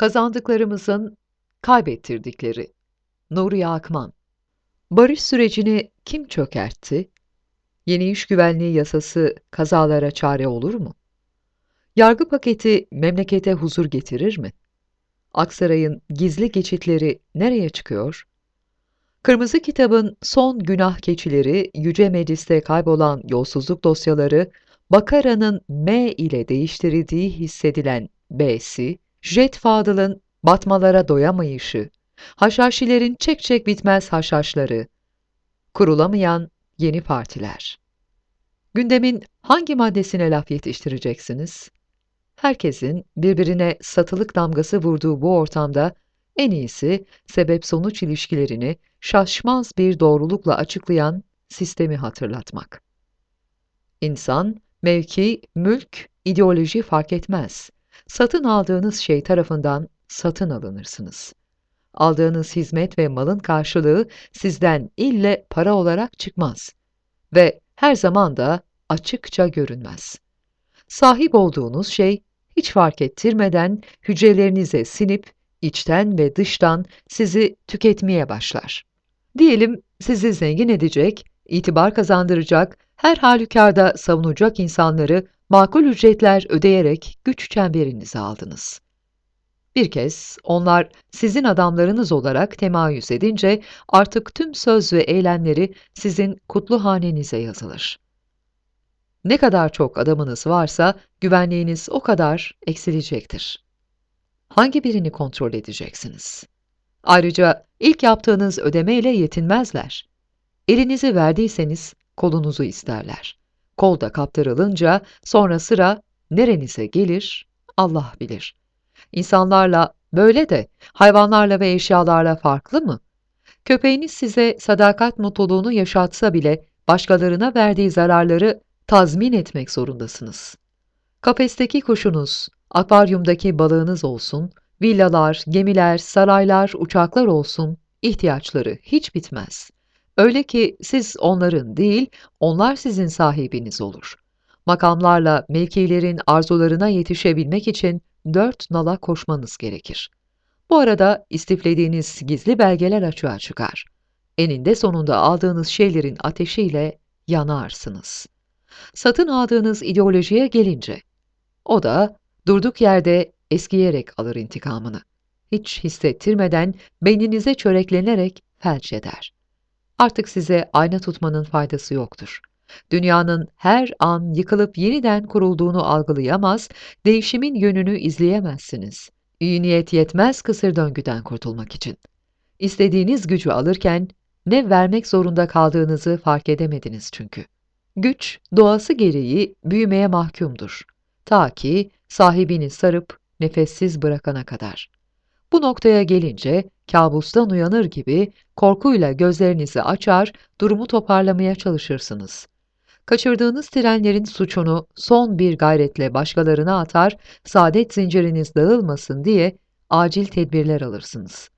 Kazandıklarımızın kaybettirdikleri. Nuri Akman Barış sürecini kim çökertti? Yeni iş güvenliği yasası kazalara çare olur mu? Yargı paketi memlekete huzur getirir mi? Aksaray'ın gizli geçitleri nereye çıkıyor? Kırmızı kitabın son günah keçileri, Yüce Meclis'te kaybolan yolsuzluk dosyaları, Bakara'nın M ile değiştirildiği hissedilen B'si, Jet Fadıl'ın batmalara doyamayışı, haşhaşilerin çek çek bitmez haşhaşları, kurulamayan yeni partiler. Gündemin hangi maddesine laf yetiştireceksiniz? Herkesin birbirine satılık damgası vurduğu bu ortamda en iyisi sebep-sonuç ilişkilerini şaşmaz bir doğrulukla açıklayan sistemi hatırlatmak. İnsan, mevki, mülk, ideoloji fark etmez. Satın aldığınız şey tarafından satın alınırsınız. Aldığınız hizmet ve malın karşılığı sizden ille para olarak çıkmaz ve her zaman da açıkça görünmez. Sahip olduğunuz şey hiç fark ettirmeden hücrelerinize sinip içten ve dıştan sizi tüketmeye başlar. Diyelim sizi zengin edecek, itibar kazandıracak, her halükarda savunacak insanları makul ücretler ödeyerek güç çemberinize aldınız. Bir kez onlar sizin adamlarınız olarak temayüz edince artık tüm söz ve eylemleri sizin kutlu hanenize yazılır. Ne kadar çok adamınız varsa güvenliğiniz o kadar eksilecektir. Hangi birini kontrol edeceksiniz? Ayrıca ilk yaptığınız ödemeyle yetinmezler. Elinizi verdiyseniz kolunuzu isterler. Kol da kaptırılınca sonra sıra nerenize gelir Allah bilir. İnsanlarla böyle de hayvanlarla ve eşyalarla farklı mı? Köpeğiniz size sadakat mutluluğunu yaşatsa bile başkalarına verdiği zararları tazmin etmek zorundasınız. Kafesteki kuşunuz, akvaryumdaki balığınız olsun, villalar, gemiler, saraylar, uçaklar olsun, ihtiyaçları hiç bitmez. Öyle ki siz onların değil, onlar sizin sahibiniz olur. Makamlarla mevkilerin arzularına yetişebilmek için dört nala koşmanız gerekir. Bu arada istiflediğiniz gizli belgeler açığa çıkar. Eninde sonunda aldığınız şeylerin ateşiyle yanarsınız. Satın aldığınız ideolojiye gelince, o da durduk yerde eskiyerek alır intikamını. Hiç hissettirmeden beyninize çöreklenerek felç eder. Artık size ayna tutmanın faydası yoktur. Dünyanın her an yıkılıp yeniden kurulduğunu algılayamaz, değişimin yönünü izleyemezsiniz. İyi niyet yetmez kısır döngüden kurtulmak için. İstediğiniz gücü alırken ne vermek zorunda kaldığınızı fark edemediniz çünkü. Güç, doğası gereği büyümeye mahkumdur. Ta ki sahibini sarıp nefessiz bırakana kadar. Bu noktaya gelince kabustan uyanır gibi korkuyla gözlerinizi açar, durumu toparlamaya çalışırsınız. Kaçırdığınız trenlerin suçunu son bir gayretle başkalarına atar, saadet zinciriniz dağılmasın diye acil tedbirler alırsınız.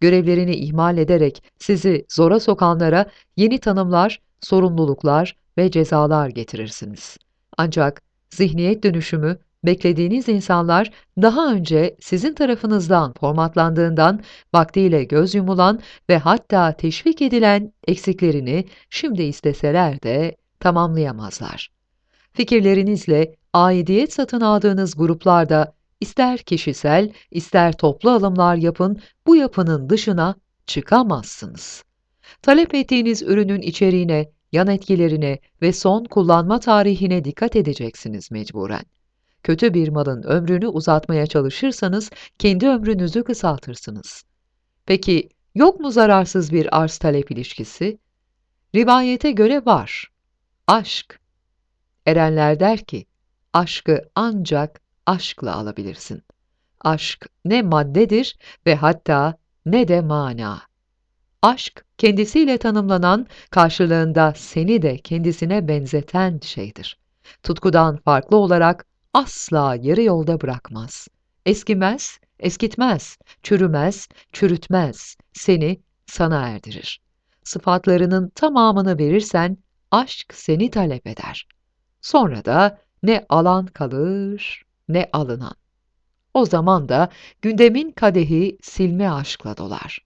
Görevlerini ihmal ederek sizi zora sokanlara yeni tanımlar, sorumluluklar ve cezalar getirirsiniz. Ancak zihniyet dönüşümü beklediğiniz insanlar daha önce sizin tarafınızdan formatlandığından vaktiyle göz yumulan ve hatta teşvik edilen eksiklerini şimdi isteseler de tamamlayamazlar. Fikirlerinizle aidiyet satın aldığınız gruplarda ister kişisel, ister toplu alımlar yapın, bu yapının dışına çıkamazsınız. Talep ettiğiniz ürünün içeriğine, yan etkilerine ve son kullanma tarihine dikkat edeceksiniz mecburen. Kötü bir malın ömrünü uzatmaya çalışırsanız kendi ömrünüzü kısaltırsınız. Peki yok mu zararsız bir arz-talep ilişkisi? Rivayete göre var. Aşk. Erenler der ki, aşkı ancak aşkla alabilirsin. Aşk ne maddedir ve hatta ne de mana. Aşk, kendisiyle tanımlanan, karşılığında seni de kendisine benzeten şeydir. Tutkudan farklı olarak asla yarı yolda bırakmaz. Eskimez, eskitmez, çürümez, çürütmez, seni sana erdirir. Sıfatlarının tamamını verirsen, aşk seni talep eder. Sonra da ne alan kalır, ne alınan. O zaman da gündemin kadehi silme aşkla dolar.